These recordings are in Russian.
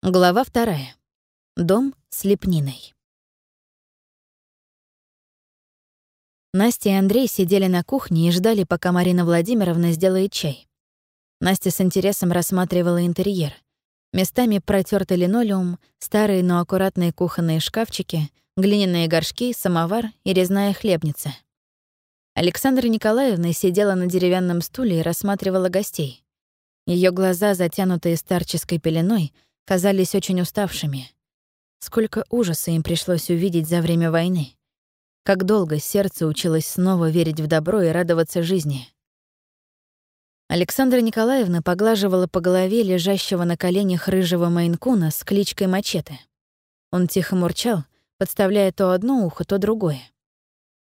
Глава вторая. Дом с лепниной. Настя и Андрей сидели на кухне и ждали, пока Марина Владимировна сделает чай. Настя с интересом рассматривала интерьер. Местами протертый линолеум, старые, но аккуратные кухонные шкафчики, глиняные горшки, самовар и резная хлебница. Александра Николаевна сидела на деревянном стуле и рассматривала гостей. Ее глаза, затянутые старческой пеленой, — казались очень уставшими. Сколько ужаса им пришлось увидеть за время войны. Как долго сердце училось снова верить в добро и радоваться жизни. Александра Николаевна поглаживала по голове лежащего на коленях рыжего мейнкуна с кличкой Мачете. Он тихо мурчал, подставляя то одно ухо, то другое.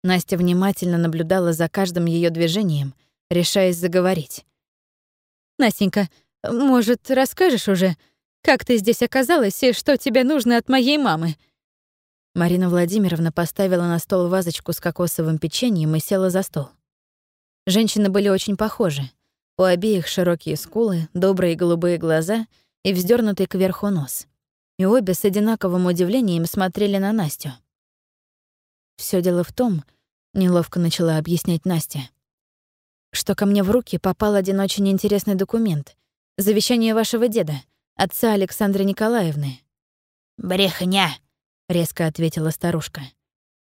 Настя внимательно наблюдала за каждым ее движением, решаясь заговорить. «Настенька, может, расскажешь уже, как ты здесь оказалась и что тебе нужно от моей мамы?» Марина Владимировна поставила на стол вазочку с кокосовым печеньем и села за стол. Женщины были очень похожи. У обеих широкие скулы, добрые голубые глаза и вздернутый кверху нос. И обе с одинаковым удивлением смотрели на Настю. Все дело в том, — неловко начала объяснять Настя, что ко мне в руки попал один очень интересный документ — завещание вашего деда — отца Александры Николаевны. «Брехня», — резко ответила старушка.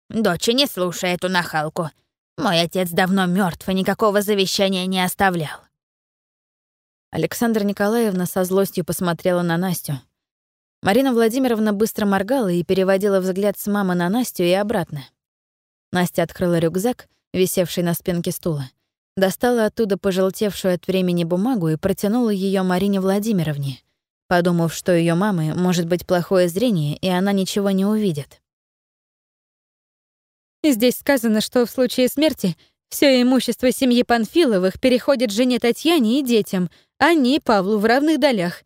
«Дочь не слушай эту нахалку. Мой отец давно мертв и никакого завещания не оставлял». Александра Николаевна со злостью посмотрела на Настю. Марина Владимировна быстро моргала и переводила взгляд с мамы на Настю и обратно. Настя открыла рюкзак, висевший на спинке стула, достала оттуда пожелтевшую от времени бумагу и протянула ее Марине Владимировне подумав, что ее мамы может быть плохое зрение, и она ничего не увидит. Здесь сказано, что в случае смерти все имущество семьи Панфиловых переходит жене Татьяне и детям, а не Павлу в равных долях.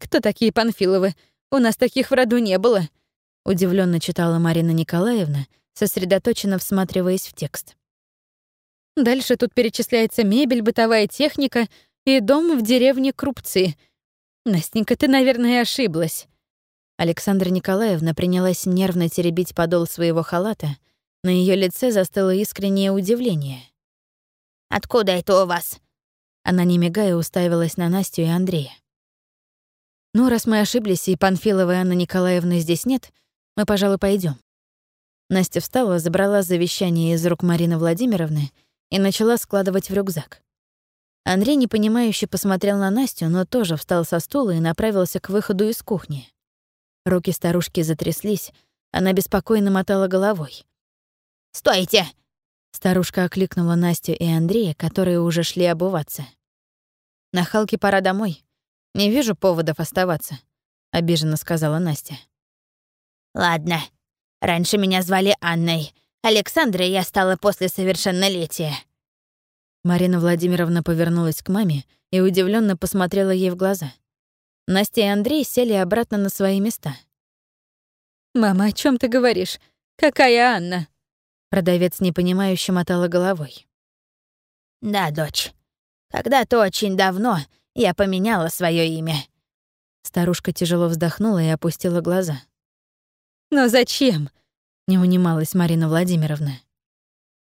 Кто такие Панфиловы? У нас таких в роду не было. Удивленно читала Марина Николаевна, сосредоточенно всматриваясь в текст. Дальше тут перечисляется мебель, бытовая техника и дом в деревне Крупцы — Настенька, ты, наверное, ошиблась. Александра Николаевна принялась нервно теребить подол своего халата. На ее лице застыло искреннее удивление. «Откуда это у вас?» Она, не мигая, уставилась на Настю и Андрея. «Ну, раз мы ошиблись, и Панфиловой Анны Николаевны здесь нет, мы, пожалуй, пойдем. Настя встала, забрала завещание из рук Марины Владимировны и начала складывать в рюкзак. Андрей непонимающе посмотрел на Настю, но тоже встал со стула и направился к выходу из кухни. Руки старушки затряслись, она беспокойно мотала головой. «Стойте!» Старушка окликнула Настю и Андрея, которые уже шли обуваться. «На Халке пора домой. Не вижу поводов оставаться», — обиженно сказала Настя. «Ладно. Раньше меня звали Анной. Александрой я стала после совершеннолетия. Марина Владимировна повернулась к маме и удивленно посмотрела ей в глаза. Настя и Андрей сели обратно на свои места. «Мама, о чем ты говоришь? Какая Анна?» Продавец непонимающе мотала головой. «Да, дочь. Когда-то очень давно я поменяла свое имя». Старушка тяжело вздохнула и опустила глаза. «Но зачем?» — не унималась Марина Владимировна.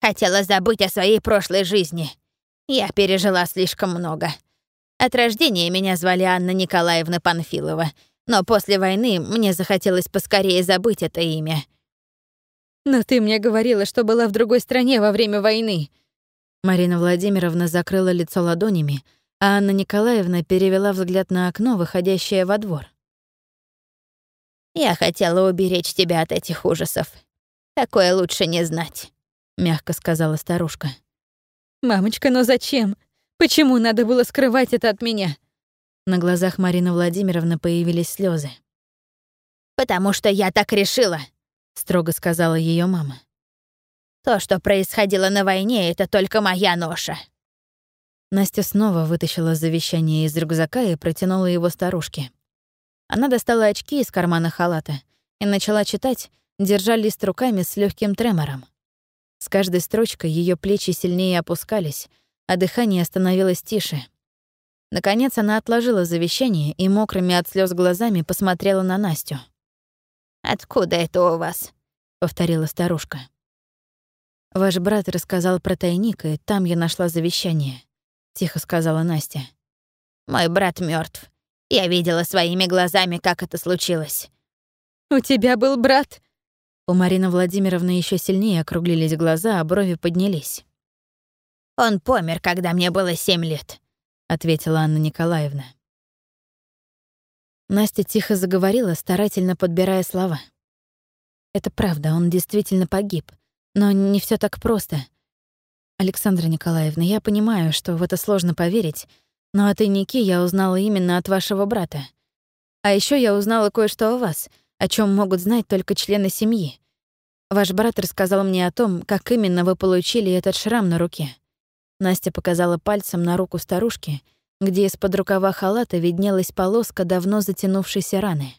Хотела забыть о своей прошлой жизни. Я пережила слишком много. От рождения меня звали Анна Николаевна Панфилова, но после войны мне захотелось поскорее забыть это имя. «Но ты мне говорила, что была в другой стране во время войны». Марина Владимировна закрыла лицо ладонями, а Анна Николаевна перевела взгляд на окно, выходящее во двор. «Я хотела уберечь тебя от этих ужасов. Такое лучше не знать» мягко сказала старушка. «Мамочка, но зачем? Почему надо было скрывать это от меня?» На глазах Марины Владимировны появились слезы. «Потому что я так решила», — строго сказала ее мама. «То, что происходило на войне, это только моя ноша». Настя снова вытащила завещание из рюкзака и протянула его старушке. Она достала очки из кармана халата и начала читать, держа лист руками с легким тремором. С каждой строчкой ее плечи сильнее опускались, а дыхание становилось тише. Наконец она отложила завещание и мокрыми от слез глазами посмотрела на Настю. «Откуда это у вас?» — повторила старушка. «Ваш брат рассказал про тайник, и там я нашла завещание», — тихо сказала Настя. «Мой брат мертв. Я видела своими глазами, как это случилось». «У тебя был брат?» У Марины Владимировны еще сильнее округлились глаза, а брови поднялись. «Он помер, когда мне было семь лет», — ответила Анна Николаевна. Настя тихо заговорила, старательно подбирая слова. «Это правда, он действительно погиб. Но не все так просто. Александра Николаевна, я понимаю, что в это сложно поверить, но о тайнике я узнала именно от вашего брата. А еще я узнала кое-что о вас, о чем могут знать только члены семьи. Ваш брат рассказал мне о том, как именно вы получили этот шрам на руке. Настя показала пальцем на руку старушки, где из-под рукава халата виднелась полоска давно затянувшейся раны.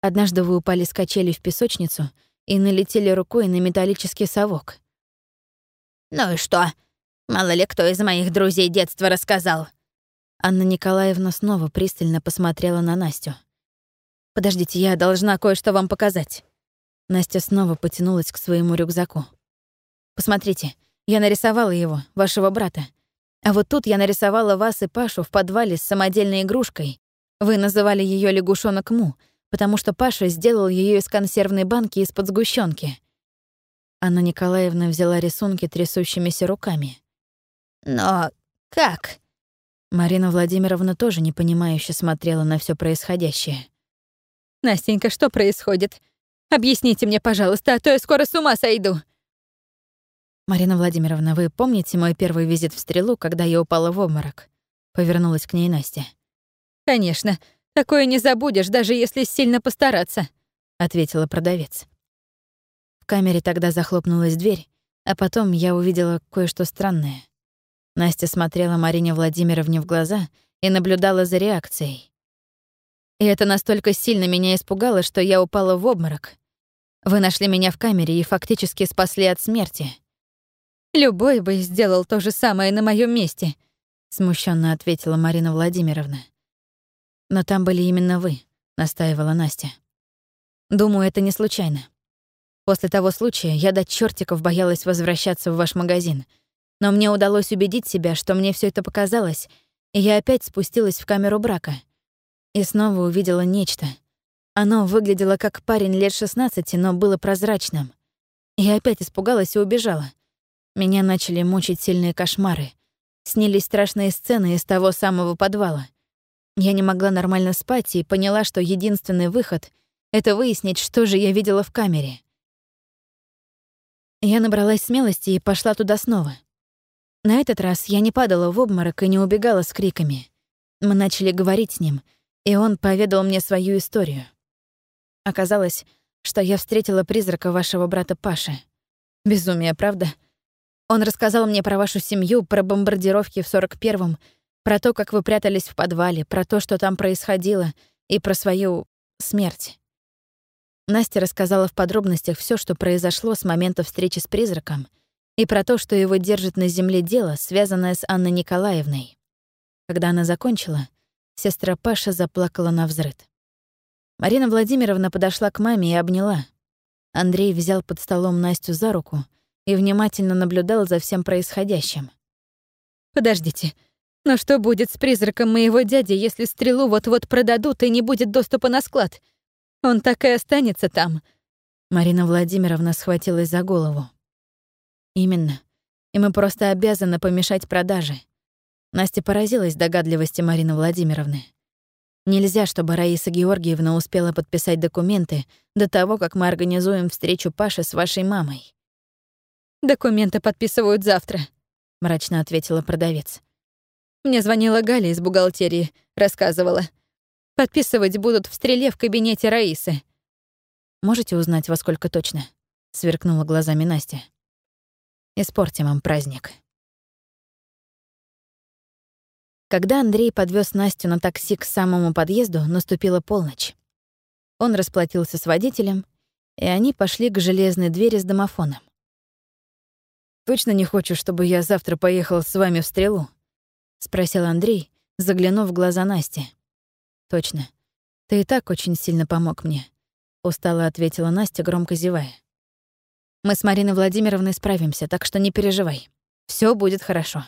Однажды вы упали с качели в песочницу и налетели рукой на металлический совок. «Ну и что? Мало ли кто из моих друзей детства рассказал». Анна Николаевна снова пристально посмотрела на Настю. «Подождите, я должна кое-что вам показать». Настя снова потянулась к своему рюкзаку. «Посмотрите, я нарисовала его, вашего брата. А вот тут я нарисовала вас и Пашу в подвале с самодельной игрушкой. Вы называли ее лягушонок Му, потому что Паша сделал ее из консервной банки из-под сгущенки. Анна Николаевна взяла рисунки трясущимися руками. «Но как?» Марина Владимировна тоже непонимающе смотрела на все происходящее. «Настенька, что происходит? Объясните мне, пожалуйста, а то я скоро с ума сойду!» «Марина Владимировна, вы помните мой первый визит в стрелу, когда я упала в обморок?» Повернулась к ней Настя. «Конечно. Такое не забудешь, даже если сильно постараться», — ответила продавец. В камере тогда захлопнулась дверь, а потом я увидела кое-что странное. Настя смотрела Марине Владимировне в глаза и наблюдала за реакцией. И это настолько сильно меня испугало, что я упала в обморок. Вы нашли меня в камере и фактически спасли от смерти. Любой бы сделал то же самое на моем месте, смущенно ответила Марина Владимировна. Но там были именно вы, настаивала Настя. Думаю, это не случайно. После того случая я до чертиков боялась возвращаться в ваш магазин. Но мне удалось убедить себя, что мне все это показалось, и я опять спустилась в камеру брака — и снова увидела нечто. Оно выглядело как парень лет 16, но было прозрачным. Я опять испугалась и убежала. Меня начали мучить сильные кошмары. Снились страшные сцены из того самого подвала. Я не могла нормально спать и поняла, что единственный выход — это выяснить, что же я видела в камере. Я набралась смелости и пошла туда снова. На этот раз я не падала в обморок и не убегала с криками. Мы начали говорить с ним — и он поведал мне свою историю. Оказалось, что я встретила призрака вашего брата Паши. Безумие, правда? Он рассказал мне про вашу семью, про бомбардировки в 41-м, про то, как вы прятались в подвале, про то, что там происходило, и про свою смерть. Настя рассказала в подробностях все, что произошло с момента встречи с призраком, и про то, что его держит на земле дело, связанное с Анной Николаевной. Когда она закончила, Сестра Паша заплакала на взрыд. Марина Владимировна подошла к маме и обняла. Андрей взял под столом Настю за руку и внимательно наблюдал за всем происходящим. «Подождите, но что будет с призраком моего дяди, если стрелу вот-вот продадут и не будет доступа на склад? Он так и останется там». Марина Владимировна схватилась за голову. «Именно. И мы просто обязаны помешать продаже. Настя поразилась догадливости Марины Владимировны. Нельзя, чтобы Раиса Георгиевна успела подписать документы до того, как мы организуем встречу Паши с вашей мамой. «Документы подписывают завтра», — мрачно ответила продавец. Мне звонила Галя из бухгалтерии, рассказывала. Подписывать будут в стреле в кабинете Раисы. «Можете узнать, во сколько точно?» — сверкнула глазами Настя. «Испортим им праздник». Когда Андрей подвез Настю на такси к самому подъезду, наступила полночь. Он расплатился с водителем, и они пошли к железной двери с домофоном. «Точно не хочешь, чтобы я завтра поехал с вами в стрелу?» — спросил Андрей, заглянув в глаза Насти. «Точно. Ты и так очень сильно помог мне», — устало ответила Настя, громко зевая. «Мы с Мариной Владимировной справимся, так что не переживай. Все будет хорошо».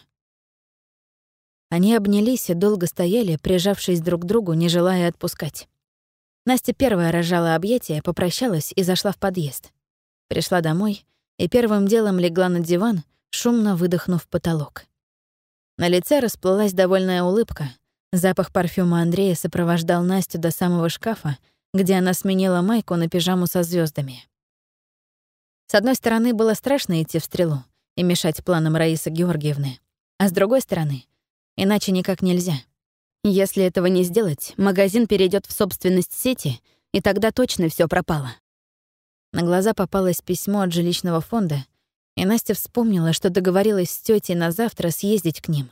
Они обнялись и долго стояли, прижавшись друг к другу, не желая отпускать. Настя первая разжала объятия, попрощалась и зашла в подъезд. Пришла домой и первым делом легла на диван, шумно выдохнув потолок. На лице расплылась довольная улыбка. Запах парфюма Андрея сопровождал Настю до самого шкафа, где она сменила майку на пижаму со звездами. С одной стороны, было страшно идти в стрелу и мешать планам Раисы Георгиевны, а с другой стороны, иначе никак нельзя. Если этого не сделать, магазин перейдет в собственность сети, и тогда точно все пропало. На глаза попалось письмо от жилищного фонда, и Настя вспомнила, что договорилась с тетей на завтра съездить к ним.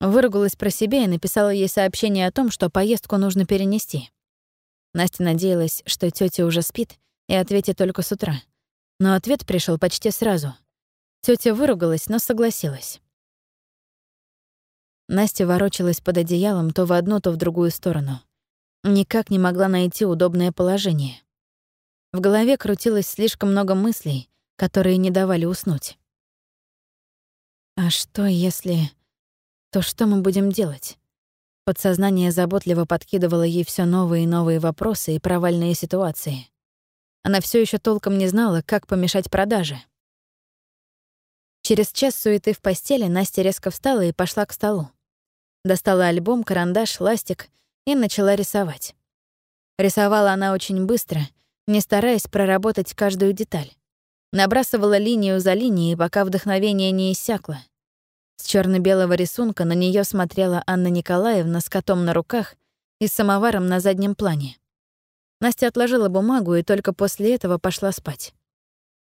Выругалась про себя и написала ей сообщение о том, что поездку нужно перенести. Настя надеялась, что тетя уже спит и ответит только с утра. Но ответ пришел почти сразу. Тетя выругалась, но согласилась. Настя ворочалась под одеялом то в одну, то в другую сторону. Никак не могла найти удобное положение. В голове крутилось слишком много мыслей, которые не давали уснуть. «А что, если... То что мы будем делать?» Подсознание заботливо подкидывало ей все новые и новые вопросы и провальные ситуации. Она все еще толком не знала, как помешать продаже. Через час суеты в постели Настя резко встала и пошла к столу. Достала альбом, карандаш, ластик и начала рисовать. Рисовала она очень быстро, не стараясь проработать каждую деталь. Набрасывала линию за линией, пока вдохновение не иссякло. С черно белого рисунка на нее смотрела Анна Николаевна с котом на руках и с самоваром на заднем плане. Настя отложила бумагу и только после этого пошла спать.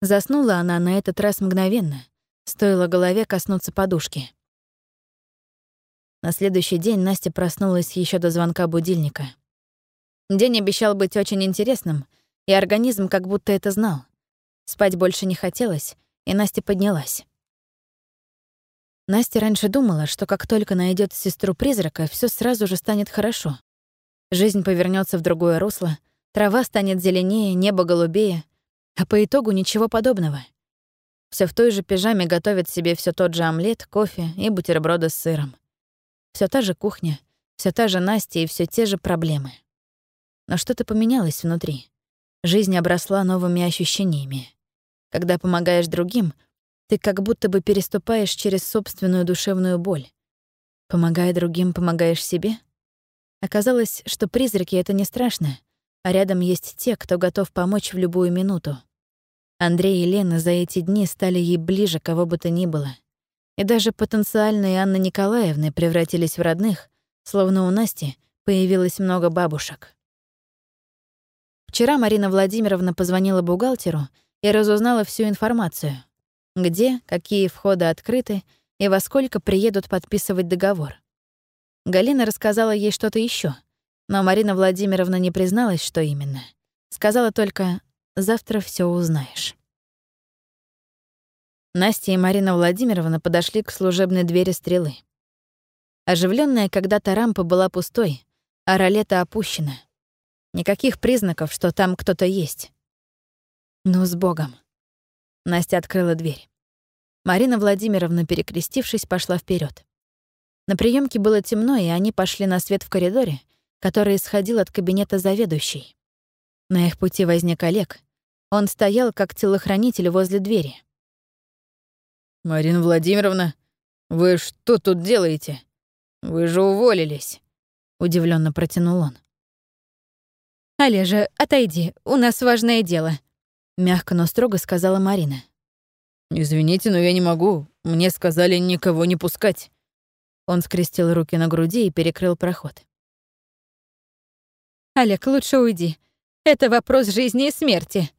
Заснула она на этот раз мгновенно, стоило голове коснуться подушки. На следующий день Настя проснулась еще до звонка будильника. День обещал быть очень интересным, и организм как будто это знал. Спать больше не хотелось, и Настя поднялась. Настя раньше думала, что как только найдет сестру-призрака, все сразу же станет хорошо. Жизнь повернется в другое русло, трава станет зеленее, небо голубее, а по итогу ничего подобного. Все в той же пижаме готовит себе все тот же омлет, кофе и бутерброды с сыром. Все та же кухня, все та же Настя и все те же проблемы. Но что-то поменялось внутри. Жизнь обросла новыми ощущениями. Когда помогаешь другим, ты как будто бы переступаешь через собственную душевную боль. Помогая другим, помогаешь себе? Оказалось, что призраки — это не страшно, а рядом есть те, кто готов помочь в любую минуту. Андрей и Лена за эти дни стали ей ближе кого бы то ни было и даже потенциальные Анны Николаевны превратились в родных, словно у Насти появилось много бабушек. Вчера Марина Владимировна позвонила бухгалтеру и разузнала всю информацию. Где, какие входы открыты и во сколько приедут подписывать договор. Галина рассказала ей что-то еще, но Марина Владимировна не призналась, что именно. Сказала только «завтра все узнаешь». Настя и Марина Владимировна подошли к служебной двери стрелы. Оживленная когда-то рампа была пустой, а ролета опущена. Никаких признаков, что там кто-то есть. Ну, с Богом. Настя открыла дверь. Марина Владимировна, перекрестившись, пошла вперед. На приемке было темно, и они пошли на свет в коридоре, который исходил от кабинета заведующей. На их пути возник Олег. Он стоял как телохранитель возле двери. «Марина Владимировна, вы что тут делаете? Вы же уволились!» — удивленно протянул он. «Олежа, отойди, у нас важное дело», — мягко, но строго сказала Марина. «Извините, но я не могу. Мне сказали никого не пускать». Он скрестил руки на груди и перекрыл проход. «Олег, лучше уйди. Это вопрос жизни и смерти».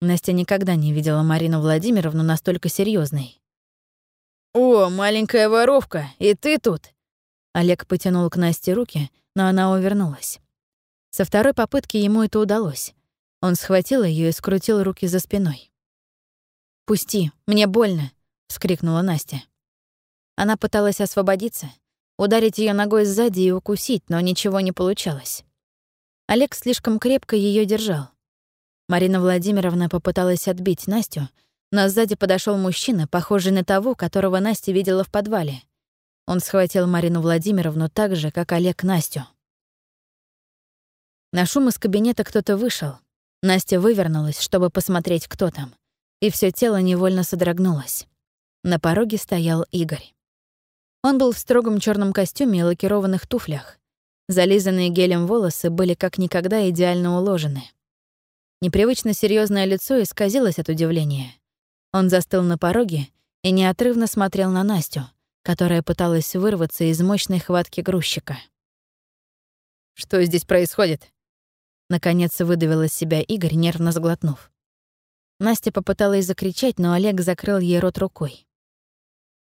Настя никогда не видела Марину Владимировну настолько серьезной. «О, маленькая воровка, и ты тут!» Олег потянул к Насте руки, но она увернулась. Со второй попытки ему это удалось. Он схватил ее и скрутил руки за спиной. «Пусти, мне больно!» — вскрикнула Настя. Она пыталась освободиться, ударить ее ногой сзади и укусить, но ничего не получалось. Олег слишком крепко ее держал. Марина Владимировна попыталась отбить Настю, но сзади подошел мужчина, похожий на того, которого Настя видела в подвале. Он схватил Марину Владимировну так же, как Олег Настю. На шум из кабинета кто-то вышел. Настя вывернулась, чтобы посмотреть, кто там, и все тело невольно содрогнулось. На пороге стоял Игорь. Он был в строгом черном костюме и лакированных туфлях. Зализанные гелем волосы были как никогда идеально уложены. Непривычно серьезное лицо исказилось от удивления. Он застыл на пороге и неотрывно смотрел на Настю, которая пыталась вырваться из мощной хватки грузчика. «Что здесь происходит?» Наконец выдавил из себя Игорь, нервно сглотнув. Настя попыталась закричать, но Олег закрыл ей рот рукой.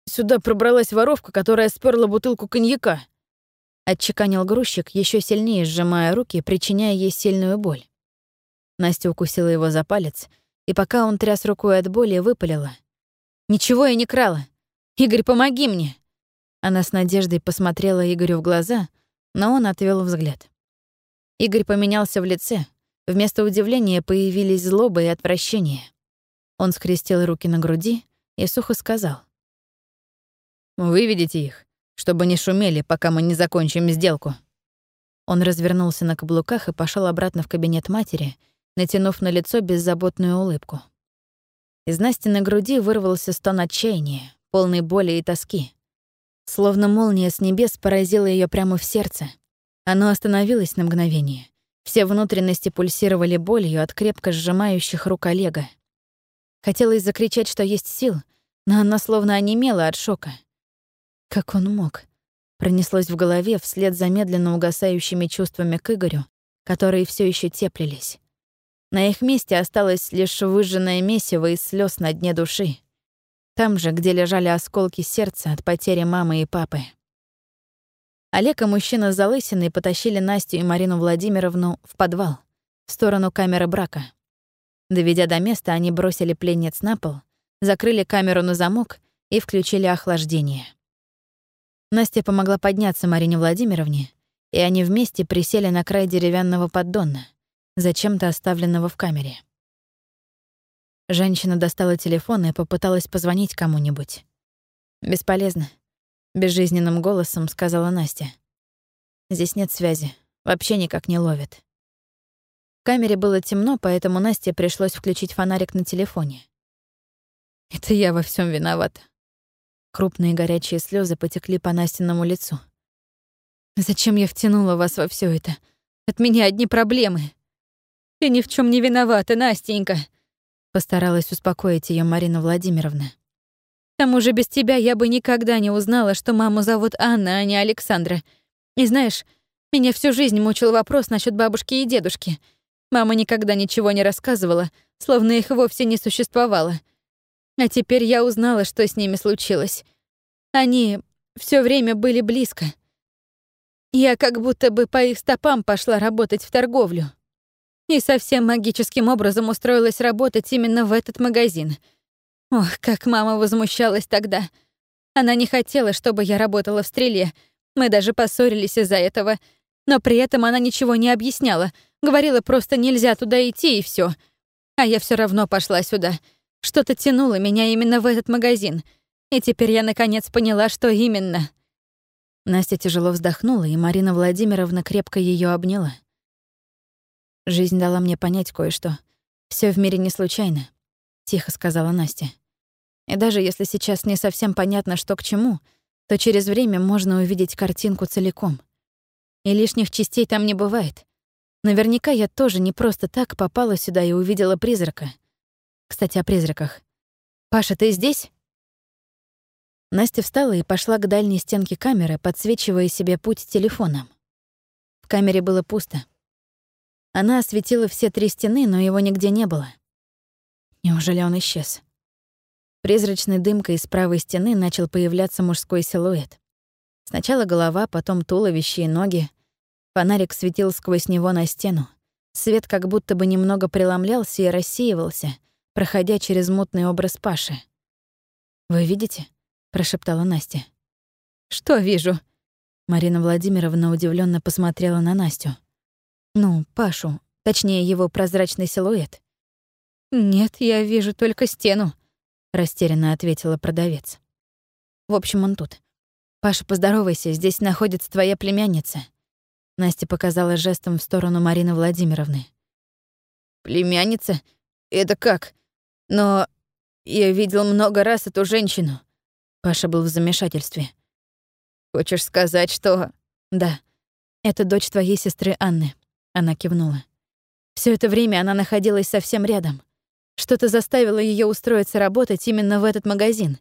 Сюда пробралась воровка, которая сперла бутылку коньяка. Отчеканил грузчик, еще сильнее сжимая руки, причиняя ей сильную боль. Настя укусила его за палец, и пока он тряс рукой от боли, выпалила. «Ничего я не крала. Игорь, помоги мне!» Она с надеждой посмотрела Игорю в глаза, но он отвел взгляд. Игорь поменялся в лице. Вместо удивления появились злоба и отвращение. Он скрестил руки на груди и сухо сказал. Выведите их, чтобы не шумели, пока мы не закончим сделку». Он развернулся на каблуках и пошел обратно в кабинет матери, натянув на лицо беззаботную улыбку. Из Настины груди вырвался стон отчаяния, полный боли и тоски. Словно молния с небес поразила ее прямо в сердце. Оно остановилось на мгновение. Все внутренности пульсировали болью от крепко сжимающих рук Олега. Хотелось закричать, что есть сил, но она словно онемела от шока. Как он мог? Пронеслось в голове вслед за медленно угасающими чувствами к Игорю, которые все еще теплились. На их месте осталось лишь выжженное месиво из слез на дне души. Там же, где лежали осколки сердца от потери мамы и папы. Олег и мужчина с залысиной потащили Настю и Марину Владимировну в подвал, в сторону камеры брака. Доведя до места, они бросили пленниц на пол, закрыли камеру на замок и включили охлаждение. Настя помогла подняться Марине Владимировне, и они вместе присели на край деревянного поддона, зачем-то оставленного в камере. Женщина достала телефон и попыталась позвонить кому-нибудь. «Бесполезно», — безжизненным голосом сказала Настя. «Здесь нет связи, вообще никак не ловит». В камере было темно, поэтому Насте пришлось включить фонарик на телефоне. «Это я во всем виновата», Крупные горячие слезы потекли по Настиному лицу. «Зачем я втянула вас во все это? От меня одни проблемы». «Ты ни в чем не виновата, Настенька», — постаралась успокоить ее Марина Владимировна. «К тому же без тебя я бы никогда не узнала, что маму зовут Анна, а не Александра. И знаешь, меня всю жизнь мучил вопрос насчет бабушки и дедушки. Мама никогда ничего не рассказывала, словно их вовсе не существовало. А теперь я узнала, что с ними случилось. Они все время были близко. Я как будто бы по их стопам пошла работать в торговлю. И совсем магическим образом устроилась работать именно в этот магазин. Ох, как мама возмущалась тогда. Она не хотела, чтобы я работала в стреле. Мы даже поссорились из-за этого. Но при этом она ничего не объясняла. Говорила, просто нельзя туда идти, и все. А я все равно пошла сюда — что-то тянуло меня именно в этот магазин, и теперь я наконец поняла, что именно. Настя тяжело вздохнула, и Марина Владимировна крепко ее обняла. Жизнь дала мне понять кое-что. Все в мире не случайно, тихо сказала Настя. И даже если сейчас не совсем понятно, что к чему, то через время можно увидеть картинку целиком. И лишних частей там не бывает. Наверняка я тоже не просто так попала сюда и увидела призрака. Кстати, о призраках. «Паша, ты здесь?» Настя встала и пошла к дальней стенке камеры, подсвечивая себе путь телефоном. В камере было пусто. Она осветила все три стены, но его нигде не было. Неужели он исчез? Призрачной дымкой с правой стены начал появляться мужской силуэт. Сначала голова, потом туловище и ноги. Фонарик светил сквозь него на стену. Свет как будто бы немного преломлялся и рассеивался — проходя через мутный образ Паши. «Вы видите?» — прошептала Настя. «Что вижу?» Марина Владимировна удивленно посмотрела на Настю. Ну, Пашу, точнее, его прозрачный силуэт. «Нет, я вижу только стену», — растерянно ответила продавец. «В общем, он тут. Паша, поздоровайся, здесь находится твоя племянница». Настя показала жестом в сторону Марины Владимировны. «Племянница? Это как? Но я видел много раз эту женщину». Паша был в замешательстве. «Хочешь сказать, что...» «Да, это дочь твоей сестры Анны», — она кивнула. Все это время она находилась совсем рядом. Что-то заставило ее устроиться работать именно в этот магазин.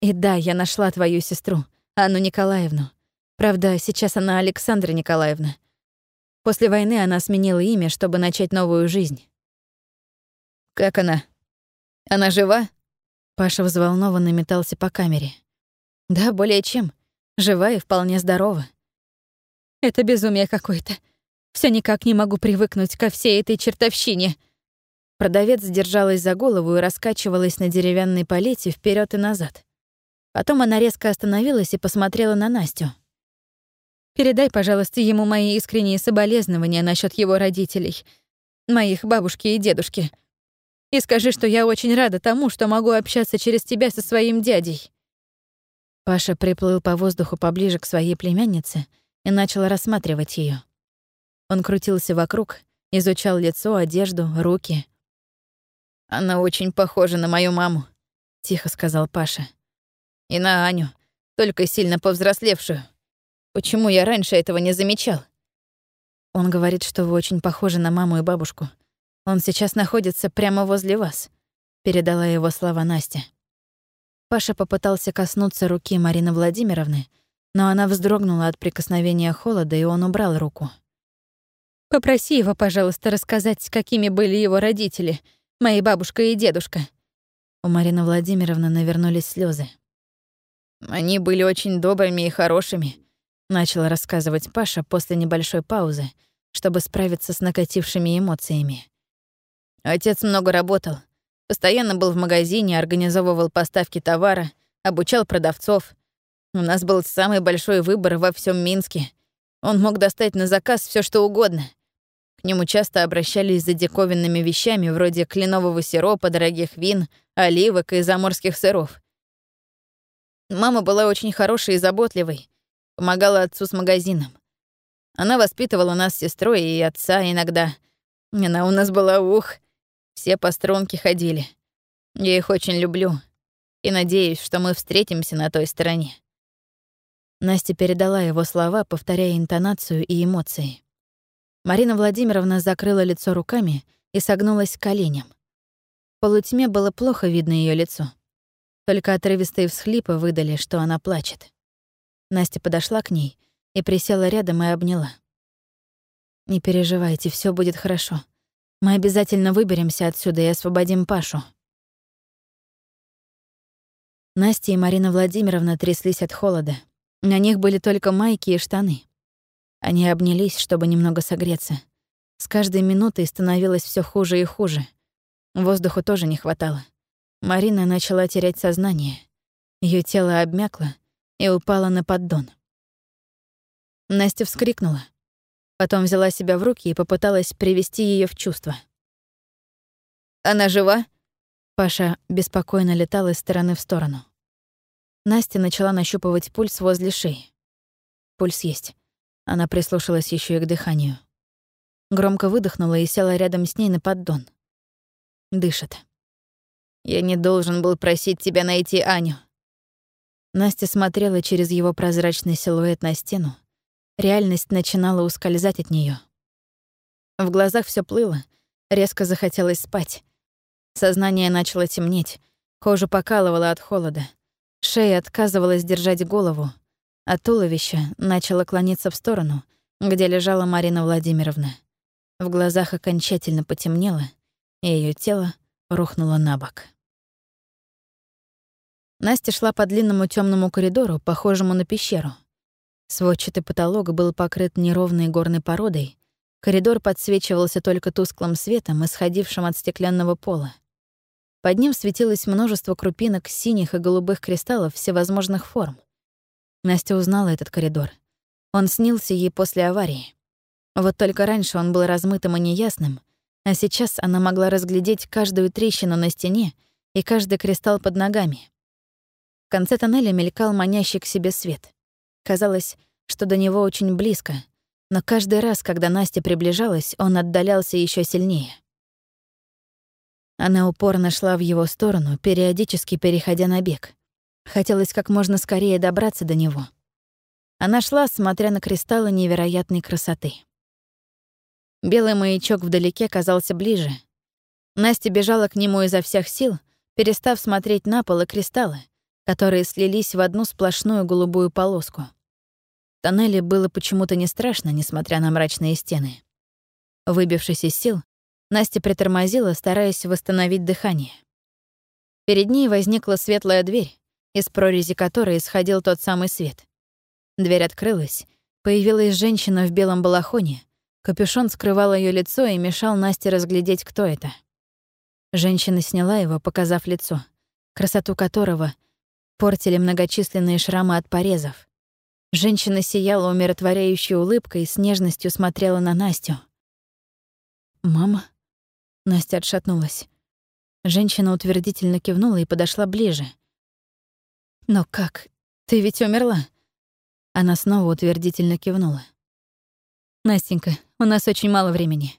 И да, я нашла твою сестру, Анну Николаевну. Правда, сейчас она Александра Николаевна. После войны она сменила имя, чтобы начать новую жизнь. «Как она? Она жива?» Паша взволнованно метался по камере. «Да, более чем. Жива и вполне здорова». «Это безумие какое-то. Все никак не могу привыкнуть ко всей этой чертовщине», Продавец держалась за голову и раскачивалась на деревянной палете вперед и назад. Потом она резко остановилась и посмотрела на Настю. «Передай, пожалуйста, ему мои искренние соболезнования насчет его родителей, моих бабушки и дедушки. И скажи, что я очень рада тому, что могу общаться через тебя со своим дядей». Паша приплыл по воздуху поближе к своей племяннице и начал рассматривать ее. Он крутился вокруг, изучал лицо, одежду, руки — «Она очень похожа на мою маму», — тихо сказал Паша. «И на Аню, только сильно повзрослевшую. Почему я раньше этого не замечал?» Он говорит, что вы очень похожи на маму и бабушку. Он сейчас находится прямо возле вас», — передала его слова Настя. Паша попытался коснуться руки Марины Владимировны, но она вздрогнула от прикосновения холода, и он убрал руку. «Попроси его, пожалуйста, рассказать, какими были его родители», мои бабушка и дедушка». У Марины Владимировны навернулись слезы. «Они были очень добрыми и хорошими», — начал рассказывать Паша после небольшой паузы, чтобы справиться с накатившими эмоциями. Отец много работал. Постоянно был в магазине, организовывал поставки товара, обучал продавцов. У нас был самый большой выбор во всем Минске. Он мог достать на заказ все что угодно. К нему часто обращались за диковинными вещами вроде кленового сиропа, дорогих вин, оливок и заморских сыров. Мама была очень хорошей и заботливой, помогала отцу с магазином. Она воспитывала нас с сестрой и отца иногда. Она у нас была ух, все по струнке ходили. Я их очень люблю и надеюсь, что мы встретимся на той стороне. Настя передала его слова, повторяя интонацию и эмоции. Марина Владимировна закрыла лицо руками и согнулась к коленям. В полутьме было плохо видно ее лицо. Только отрывистые всхлипы выдали, что она плачет. Настя подошла к ней и присела рядом и обняла. «Не переживайте, все будет хорошо. Мы обязательно выберемся отсюда и освободим Пашу». Настя и Марина Владимировна тряслись от холода. На них были только майки и штаны. Они обнялись, чтобы немного согреться. С каждой минутой становилось все хуже и хуже. Воздуху тоже не хватало. Марина начала терять сознание. Ее тело обмякло и упало на поддон. Настя вскрикнула. Потом взяла себя в руки и попыталась привести ее в чувство. «Она жива?» Паша беспокойно летал из стороны в сторону. Настя начала нащупывать пульс возле шеи. Пульс есть. Она прислушалась еще и к дыханию. Громко выдохнула и села рядом с ней на поддон. Дышит. «Я не должен был просить тебя найти Аню». Настя смотрела через его прозрачный силуэт на стену. Реальность начинала ускользать от нее. В глазах все плыло, резко захотелось спать. Сознание начало темнеть, кожу покалывало от холода. Шея отказывалась держать голову, а туловище начало клониться в сторону, где лежала Марина Владимировна. В глазах окончательно потемнело, и ее тело рухнуло на бок. Настя шла по длинному темному коридору, похожему на пещеру. Сводчатый потолок был покрыт неровной горной породой, коридор подсвечивался только тусклым светом, исходившим от стеклянного пола. Под ним светилось множество крупинок синих и голубых кристаллов всевозможных форм. Настя узнала этот коридор. Он снился ей после аварии. Вот только раньше он был размытым и неясным, а сейчас она могла разглядеть каждую трещину на стене и каждый кристалл под ногами. В конце тоннеля мелькал манящий к себе свет. Казалось, что до него очень близко, но каждый раз, когда Настя приближалась, он отдалялся еще сильнее. Она упорно шла в его сторону, периодически переходя на бег. Хотелось как можно скорее добраться до него. Она шла, смотря на кристаллы невероятной красоты. Белый маячок вдалеке казался ближе. Настя бежала к нему изо всех сил, перестав смотреть на пол и кристаллы, которые слились в одну сплошную голубую полоску. В тоннеле было почему-то не страшно, несмотря на мрачные стены. Выбившись из сил, Настя притормозила, стараясь восстановить дыхание. Перед ней возникла светлая дверь, из прорези которой исходил тот самый свет. Дверь открылась, появилась женщина в белом балахоне, капюшон скрывал ее лицо и мешал Насте разглядеть, кто это. Женщина сняла его, показав лицо, красоту которого портили многочисленные шрамы от порезов. Женщина сияла умиротворяющей улыбкой и с нежностью смотрела на Настю. «Мама?» Настя отшатнулась. Женщина утвердительно кивнула и подошла ближе — «Но как? Ты ведь умерла?» Она снова утвердительно кивнула. «Настенька, у нас очень мало времени.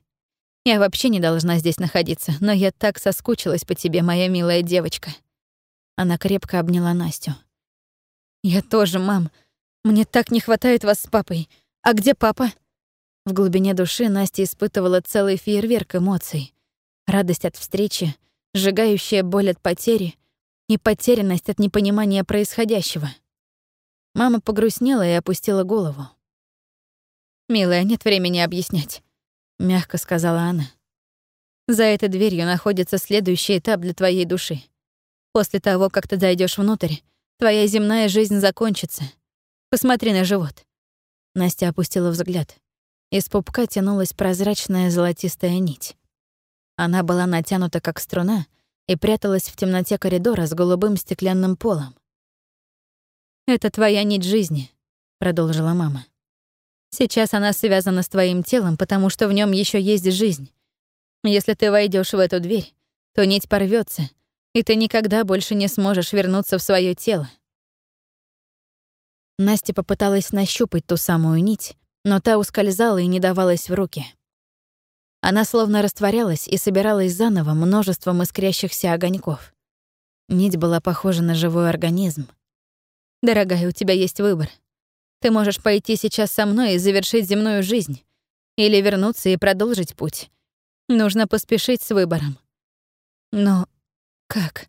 Я вообще не должна здесь находиться, но я так соскучилась по тебе, моя милая девочка». Она крепко обняла Настю. «Я тоже, мам. Мне так не хватает вас с папой. А где папа?» В глубине души Настя испытывала целый фейерверк эмоций. Радость от встречи, сжигающая боль от потери — и потерянность от непонимания происходящего. Мама погрустнела и опустила голову. «Милая, нет времени объяснять», — мягко сказала она. «За этой дверью находится следующий этап для твоей души. После того, как ты зайдешь внутрь, твоя земная жизнь закончится. Посмотри на живот». Настя опустила взгляд. Из пупка тянулась прозрачная золотистая нить. Она была натянута как струна, и пряталась в темноте коридора с голубым стеклянным полом. «Это твоя нить жизни», — продолжила мама. «Сейчас она связана с твоим телом, потому что в нем еще есть жизнь. Если ты войдешь в эту дверь, то нить порвется, и ты никогда больше не сможешь вернуться в свое тело». Настя попыталась нащупать ту самую нить, но та ускользала и не давалась в руки. Она словно растворялась и собиралась заново множеством искрящихся огоньков. Нить была похожа на живой организм. «Дорогая, у тебя есть выбор. Ты можешь пойти сейчас со мной и завершить земную жизнь. Или вернуться и продолжить путь. Нужно поспешить с выбором». «Но как?»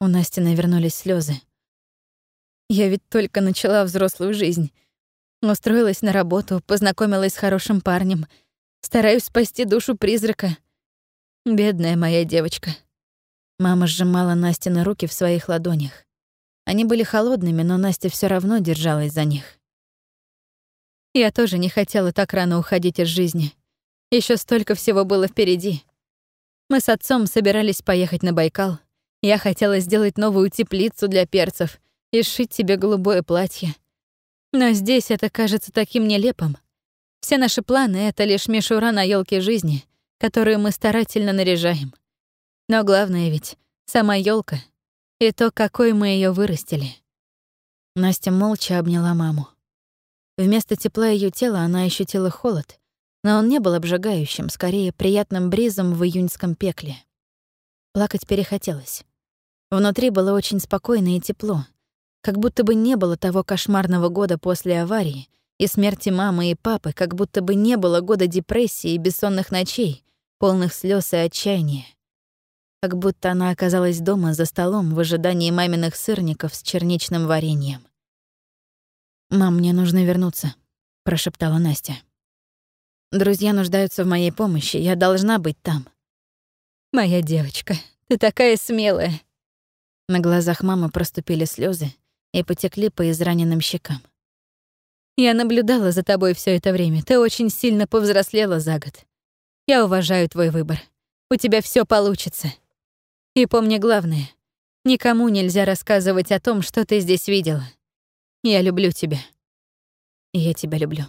У Насти навернулись слезы. «Я ведь только начала взрослую жизнь. Устроилась на работу, познакомилась с хорошим парнем — Стараюсь спасти душу призрака. Бедная моя девочка. Мама сжимала Насте на руки в своих ладонях. Они были холодными, но Настя все равно держалась за них. Я тоже не хотела так рано уходить из жизни. Еще столько всего было впереди. Мы с отцом собирались поехать на Байкал. Я хотела сделать новую теплицу для перцев и сшить себе голубое платье. Но здесь это кажется таким нелепым. Все наши планы — это лишь мишура на елке жизни, которую мы старательно наряжаем. Но главное ведь сама елка и то, какой мы ее вырастили. Настя молча обняла маму. Вместо тепла ее тела она ощутила холод, но он не был обжигающим, скорее приятным бризом в июньском пекле. Плакать перехотелось. Внутри было очень спокойно и тепло, как будто бы не было того кошмарного года после аварии — и смерти мамы и папы, как будто бы не было года депрессии и бессонных ночей, полных слез и отчаяния. Как будто она оказалась дома за столом в ожидании маминых сырников с черничным вареньем. «Мам, мне нужно вернуться», — прошептала Настя. «Друзья нуждаются в моей помощи, я должна быть там». «Моя девочка, ты такая смелая». На глазах мамы проступили слезы и потекли по израненным щекам. Я наблюдала за тобой все это время. Ты очень сильно повзрослела за год. Я уважаю твой выбор. У тебя все получится. И помни главное. Никому нельзя рассказывать о том, что ты здесь видела. Я люблю тебя. Я тебя люблю.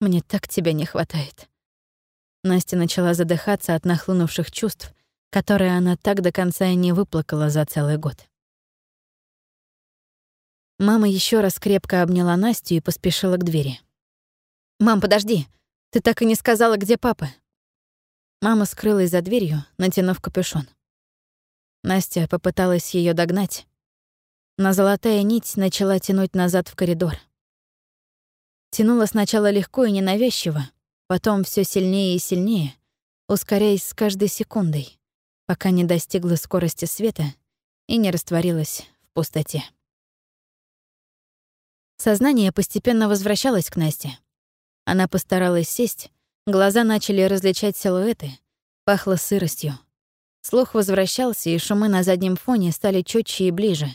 Мне так тебя не хватает. Настя начала задыхаться от нахлынувших чувств, которые она так до конца и не выплакала за целый год. Мама еще раз крепко обняла Настю и поспешила к двери. «Мам, подожди! Ты так и не сказала, где папа!» Мама скрылась за дверью, натянув капюшон. Настя попыталась ее догнать, но золотая нить начала тянуть назад в коридор. Тянула сначала легко и ненавязчиво, потом все сильнее и сильнее, ускоряясь с каждой секундой, пока не достигла скорости света и не растворилась в пустоте. Сознание постепенно возвращалось к Насте. Она постаралась сесть, глаза начали различать силуэты, пахло сыростью. Слух возвращался, и шумы на заднем фоне стали четче и ближе.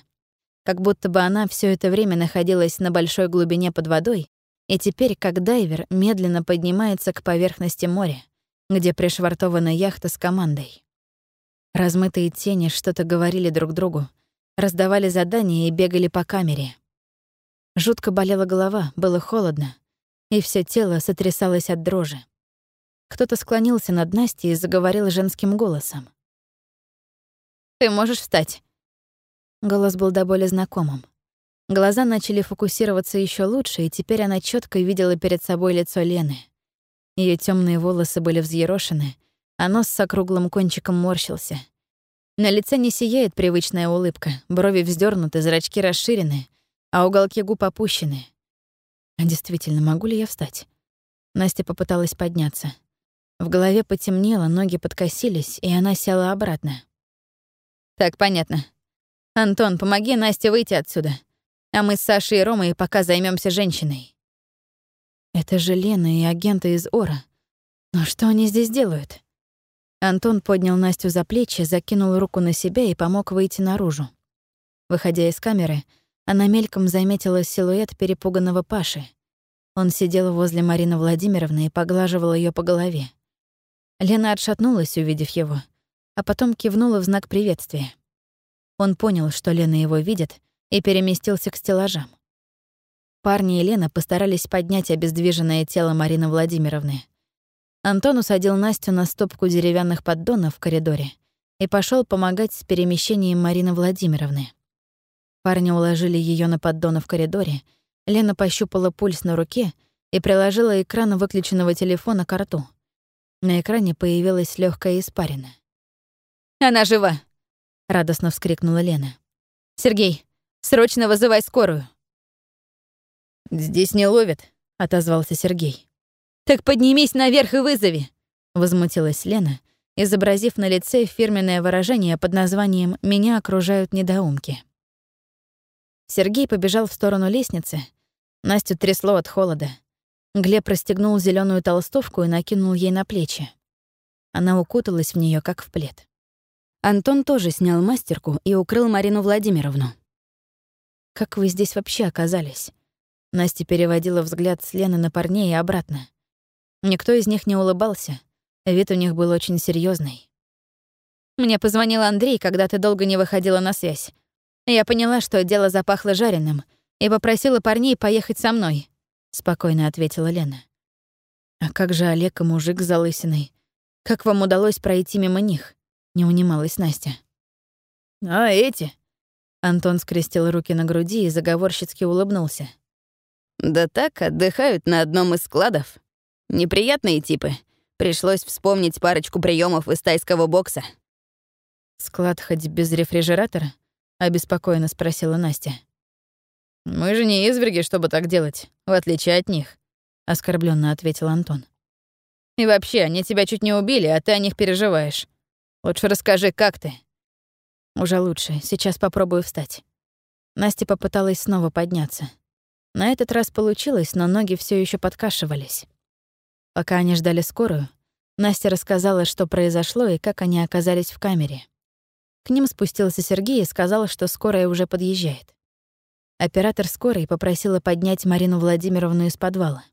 Как будто бы она все это время находилась на большой глубине под водой, и теперь, как дайвер, медленно поднимается к поверхности моря, где пришвартована яхта с командой. Размытые тени что-то говорили друг другу, раздавали задания и бегали по камере. Жутко болела голова, было холодно, и все тело сотрясалось от дрожи. Кто-то склонился над Настей и заговорил женским голосом. «Ты можешь встать?» Голос был до боли знакомым. Глаза начали фокусироваться еще лучше, и теперь она четко видела перед собой лицо Лены. Ее темные волосы были взъерошены, а нос с округлым кончиком морщился. На лице не сияет привычная улыбка, брови вздернуты, зрачки расширены, а уголки губ опущены. А действительно, могу ли я встать? Настя попыталась подняться. В голове потемнело, ноги подкосились, и она села обратно. «Так, понятно. Антон, помоги Насте выйти отсюда, а мы с Сашей и Ромой пока займемся женщиной». Это же Лена и агенты из Ора. Но что они здесь делают? Антон поднял Настю за плечи, закинул руку на себя и помог выйти наружу. Выходя из камеры, она мельком заметила силуэт перепуганного Паши. Он сидел возле Марины Владимировны и поглаживал ее по голове. Лена отшатнулась, увидев его, а потом кивнула в знак приветствия. Он понял, что Лена его видит, и переместился к стеллажам. Парни и Лена постарались поднять обездвиженное тело Марины Владимировны. Антон усадил Настю на стопку деревянных поддонов в коридоре и пошел помогать с перемещением Марины Владимировны. Парни уложили ее на поддоны в коридоре, Лена пощупала пульс на руке и приложила экран выключенного телефона к рту. На экране появилась легкая испарина. «Она жива!» — радостно вскрикнула Лена. «Сергей, срочно вызывай скорую!» «Здесь не ловят», — отозвался Сергей. «Так поднимись наверх и вызови!» — возмутилась Лена, изобразив на лице фирменное выражение под названием «Меня окружают недоумки». Сергей побежал в сторону лестницы. Настю трясло от холода. Глеб расстегнул зеленую толстовку и накинул ей на плечи. Она укуталась в нее как в плед. Антон тоже снял мастерку и укрыл Марину Владимировну. «Как вы здесь вообще оказались?» Настя переводила взгляд с Лены на парней и обратно. Никто из них не улыбался. Вид у них был очень серьезный. «Мне позвонил Андрей, когда ты долго не выходила на связь. Я поняла, что дело запахло жареным, и попросила парней поехать со мной», — спокойно ответила Лена. «А как же Олег и мужик с залысиной? Как вам удалось пройти мимо них?» — не унималась Настя. «А эти?» Антон скрестил руки на груди и заговорщицки улыбнулся. «Да так, отдыхают на одном из складов. Неприятные типы. Пришлось вспомнить парочку приемов из тайского бокса». «Склад хоть без рефрижератора?» Обеспокоенно спросила Настя. Мы же не изверги, чтобы так делать, в отличие от них, оскорбленно ответил Антон. И вообще, они тебя чуть не убили, а ты о них переживаешь. Лучше расскажи, как ты. Уже лучше. Сейчас попробую встать. Настя попыталась снова подняться. На этот раз получилось, но ноги все еще подкашивались. Пока они ждали скорую, Настя рассказала, что произошло и как они оказались в камере. К ним спустился Сергей и сказал, что скорая уже подъезжает. Оператор скорой попросила поднять Марину Владимировну из подвала.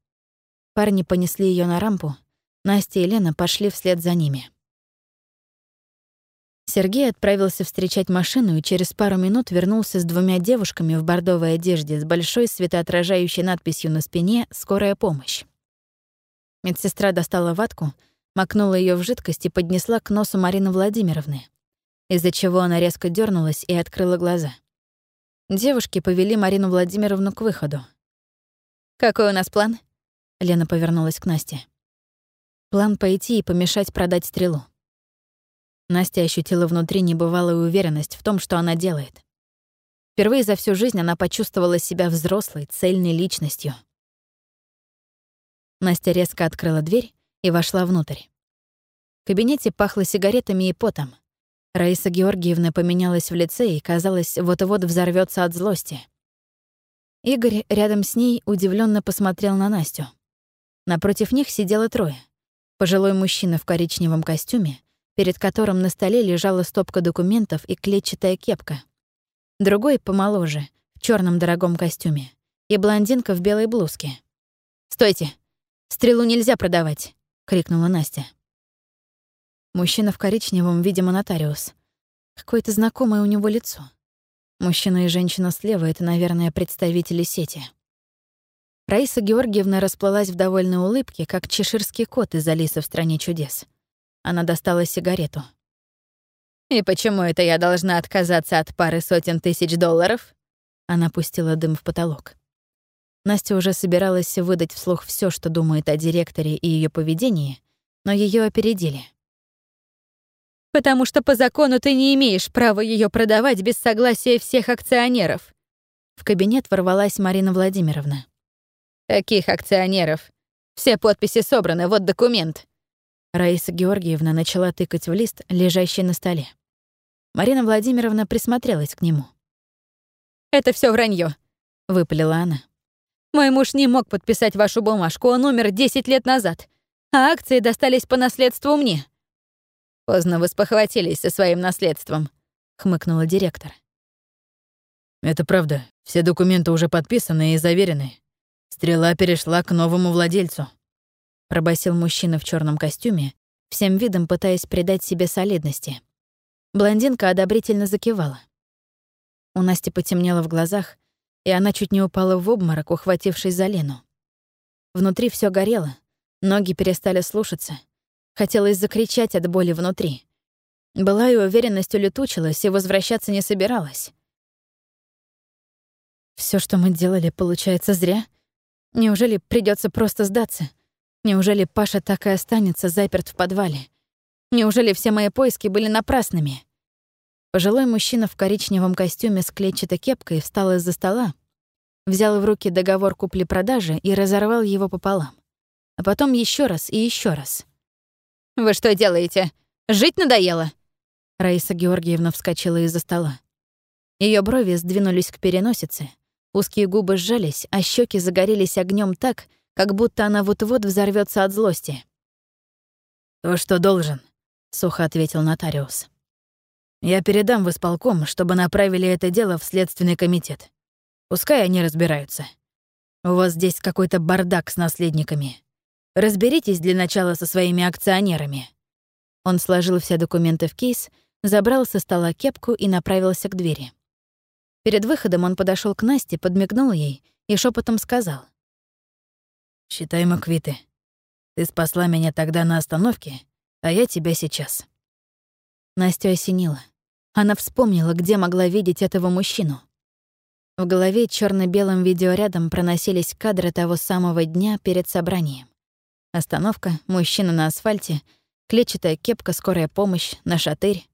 Парни понесли ее на рампу, Настя и Лена пошли вслед за ними. Сергей отправился встречать машину и через пару минут вернулся с двумя девушками в бордовой одежде с большой светоотражающей надписью на спине «Скорая помощь». Медсестра достала ватку, макнула ее в жидкость и поднесла к носу Марины Владимировны, из-за чего она резко дернулась и открыла глаза. Девушки повели Марину Владимировну к выходу. «Какой у нас план?» Лена повернулась к Насте. План пойти и помешать продать стрелу. Настя ощутила внутри небывалую уверенность в том, что она делает. Впервые за всю жизнь она почувствовала себя взрослой, цельной личностью. Настя резко открыла дверь и вошла внутрь. В кабинете пахло сигаретами и потом. Раиса Георгиевна поменялась в лице и, казалось, вот-вот взорвется от злости. Игорь рядом с ней удивленно посмотрел на Настю. Напротив них сидело трое. Пожилой мужчина в коричневом костюме, перед которым на столе лежала стопка документов и клетчатая кепка. Другой помоложе, в черном дорогом костюме, и блондинка в белой блузке. «Стойте! Стрелу нельзя продавать!» — крикнула Настя. Мужчина в коричневом, видимо, нотариус. Какое-то знакомое у него лицо. Мужчина и женщина слева — это, наверное, представители сети. Раиса Георгиевна расплылась в довольной улыбке, как чеширский кот из Алисы в «Стране чудес». Она достала сигарету. «И почему это я должна отказаться от пары сотен тысяч долларов?» Она пустила дым в потолок. Настя уже собиралась выдать вслух все, что думает о директоре и ее поведении, но ее опередили. «Потому что по закону ты не имеешь права ее продавать без согласия всех акционеров». В кабинет ворвалась Марина Владимировна. «Каких акционеров? Все подписи собраны, вот документ». Раиса Георгиевна начала тыкать в лист, лежащий на столе. Марина Владимировна присмотрелась к нему. «Это все вранье, выпалила она. «Мой муж не мог подписать вашу бумажку, он умер 10 лет назад, а акции достались по наследству мне». «Поздно вы спохватились со своим наследством», — хмыкнула директор. «Это правда. Все документы уже подписаны и заверены. Стрела перешла к новому владельцу», пробасил мужчина в черном костюме, всем видом пытаясь придать себе солидности. Блондинка одобрительно закивала. У Насти потемнело в глазах, и она чуть не упала в обморок, ухватившись за Лену. Внутри все горело, ноги перестали слушаться. Хотелось закричать от боли внутри. Была и уверенность улетучилась, и возвращаться не собиралась. Все, что мы делали, получается зря? Неужели придется просто сдаться? Неужели Паша так и останется заперт в подвале? Неужели все мои поиски были напрасными? Пожилой мужчина в коричневом костюме с клетчатой кепкой встал из-за стола, взял в руки договор купли-продажи и разорвал его пополам. А потом еще раз и еще раз. «Вы что делаете? Жить надоело?» Раиса Георгиевна вскочила из-за стола. Ее брови сдвинулись к переносице, узкие губы сжались, а щеки загорелись огнем так, как будто она вот-вот взорвется от злости. «То, что должен», — сухо ответил нотариус. «Я передам в исполком, чтобы направили это дело в Следственный комитет. Пускай они разбираются. У вас здесь какой-то бардак с наследниками. Разберитесь для начала со своими акционерами». Он сложил все документы в кейс, забрал со стола кепку и направился к двери. Перед выходом он подошел к Насте, подмигнул ей и шепотом сказал. «Считай, мы квиты. Ты спасла меня тогда на остановке, а я тебя сейчас». Настю осенила. Она вспомнила, где могла видеть этого мужчину. В голове черно белым видеорядом проносились кадры того самого дня перед собранием. Остановка, мужчина на асфальте, клетчатая кепка, скорая помощь, на шатырь.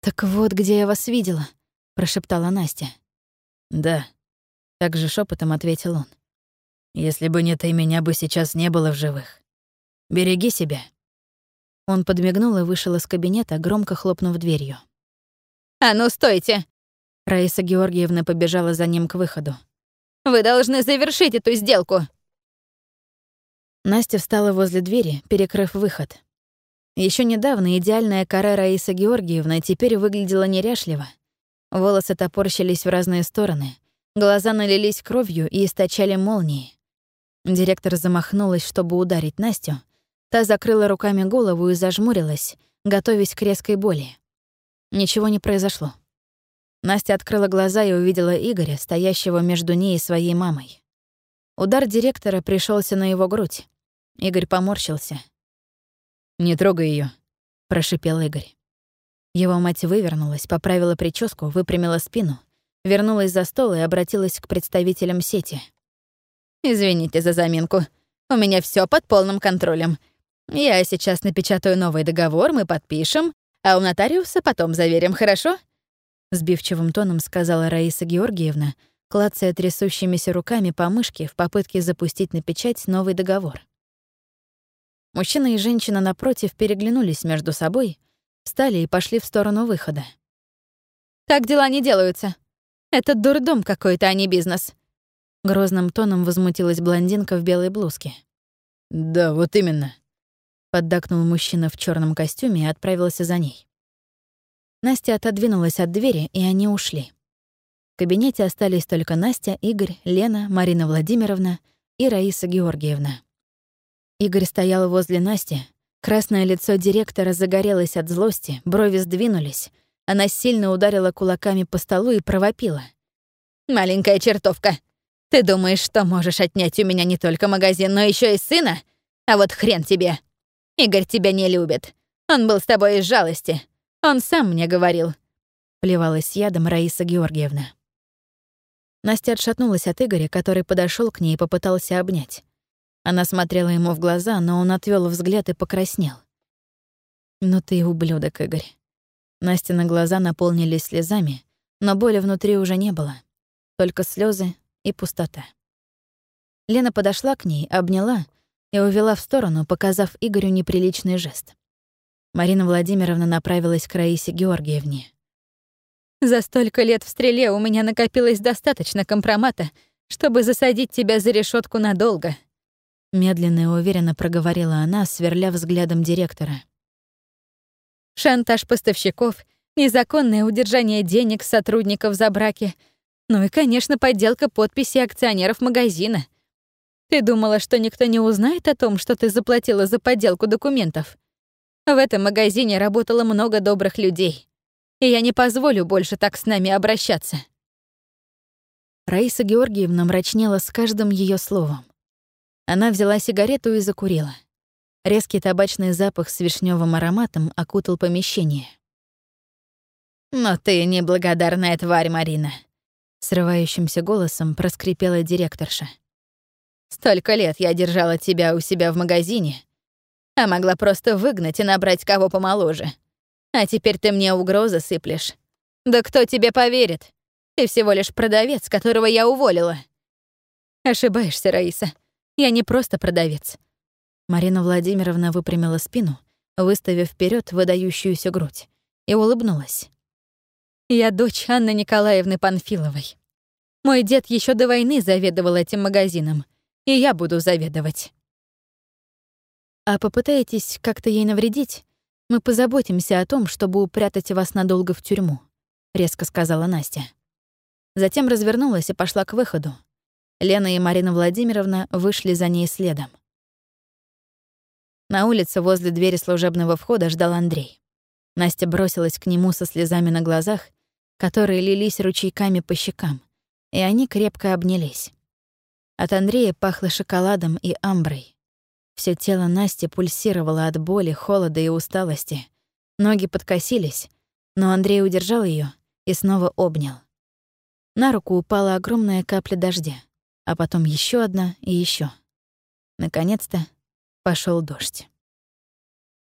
«Так вот, где я вас видела», — прошептала Настя. «Да», — также шепотом ответил он. Если бы не ты, меня бы сейчас не было в живых. Береги себя». Он подмигнул и вышел из кабинета, громко хлопнув дверью. «А ну, стойте!» Раиса Георгиевна побежала за ним к выходу. «Вы должны завершить эту сделку!» Настя встала возле двери, перекрыв выход. Еще недавно идеальная кора Раисы Георгиевны теперь выглядела неряшливо. Волосы топорщились в разные стороны, глаза налились кровью и источали молнии. Директор замахнулась, чтобы ударить Настю. Та закрыла руками голову и зажмурилась, готовясь к резкой боли. Ничего не произошло. Настя открыла глаза и увидела Игоря, стоящего между ней и своей мамой. Удар директора пришелся на его грудь. Игорь поморщился. «Не трогай ее, прошипел Игорь. Его мать вывернулась, поправила прическу, выпрямила спину, вернулась за стол и обратилась к представителям сети. «Извините за заминку. У меня все под полным контролем. Я сейчас напечатаю новый договор, мы подпишем, а у нотариуса потом заверим, хорошо?» Сбивчивым тоном сказала Раиса Георгиевна, клацая трясущимися руками по мышке в попытке запустить на печать новый договор. Мужчина и женщина напротив переглянулись между собой, встали и пошли в сторону выхода. «Так дела не делаются. Это дурдом какой-то, а не бизнес». Грозным тоном возмутилась блондинка в белой блузке. «Да, вот именно», поддакнул мужчина в черном костюме и отправился за ней. Настя отодвинулась от двери, и они ушли. В кабинете остались только Настя, Игорь, Лена, Марина Владимировна и Раиса Георгиевна. Игорь стоял возле Насти. Красное лицо директора загорелось от злости, брови сдвинулись. Она сильно ударила кулаками по столу и провопила. «Маленькая чертовка! Ты думаешь, что можешь отнять у меня не только магазин, но еще и сына? А вот хрен тебе! Игорь тебя не любит. Он был с тобой из жалости. Он сам мне говорил». Плевалась ядом Раиса Георгиевна. Настя отшатнулась от Игоря, который подошел к ней и попытался обнять. Она смотрела ему в глаза, но он отвел взгляд и покраснел. «Ну ты ублюдок, Игорь». Настя на глаза наполнились слезами, но боли внутри уже не было. Только слезы и пустота. Лена подошла к ней, обняла и увела в сторону, показав Игорю неприличный жест. Марина Владимировна направилась к Раисе Георгиевне. «За столько лет в стреле у меня накопилось достаточно компромата, чтобы засадить тебя за решетку надолго», медленно и уверенно проговорила она, сверля взглядом директора. «Шантаж поставщиков, незаконное удержание денег сотрудников за браки, ну и, конечно, подделка подписи акционеров магазина. Ты думала, что никто не узнает о том, что ты заплатила за подделку документов? В этом магазине работало много добрых людей. И я не позволю больше так с нами обращаться. Раиса Георгиевна мрачнела с каждым ее словом. Она взяла сигарету и закурила. Резкий табачный запах с вишневым ароматом окутал помещение. «Но ты неблагодарная тварь, Марина», — срывающимся голосом проскрипела директорша. Столько лет я держала тебя у себя в магазине, а могла просто выгнать и набрать кого помоложе. А теперь ты мне угрозы сыплешь. Да кто тебе поверит? Ты всего лишь продавец, которого я уволила. Ошибаешься, Раиса. Я не просто продавец. Марина Владимировна выпрямила спину, выставив вперед выдающуюся грудь, и улыбнулась. Я дочь Анны Николаевны Панфиловой. Мой дед еще до войны заведовал этим магазином — и я буду заведовать. А попытаетесь как-то ей навредить, мы позаботимся о том, чтобы упрятать вас надолго в тюрьму», — резко сказала Настя. Затем развернулась и пошла к выходу. Лена и Марина Владимировна вышли за ней следом. На улице возле двери служебного входа ждал Андрей. Настя бросилась к нему со слезами на глазах, которые лились ручейками по щекам, и они крепко обнялись. От Андрея пахло шоколадом и амброй. Все тело Насти пульсировало от боли, холода и усталости. Ноги подкосились, но Андрей удержал ее и снова обнял. На руку упала огромная капля дождя, а потом еще одна и еще. Наконец-то пошел дождь.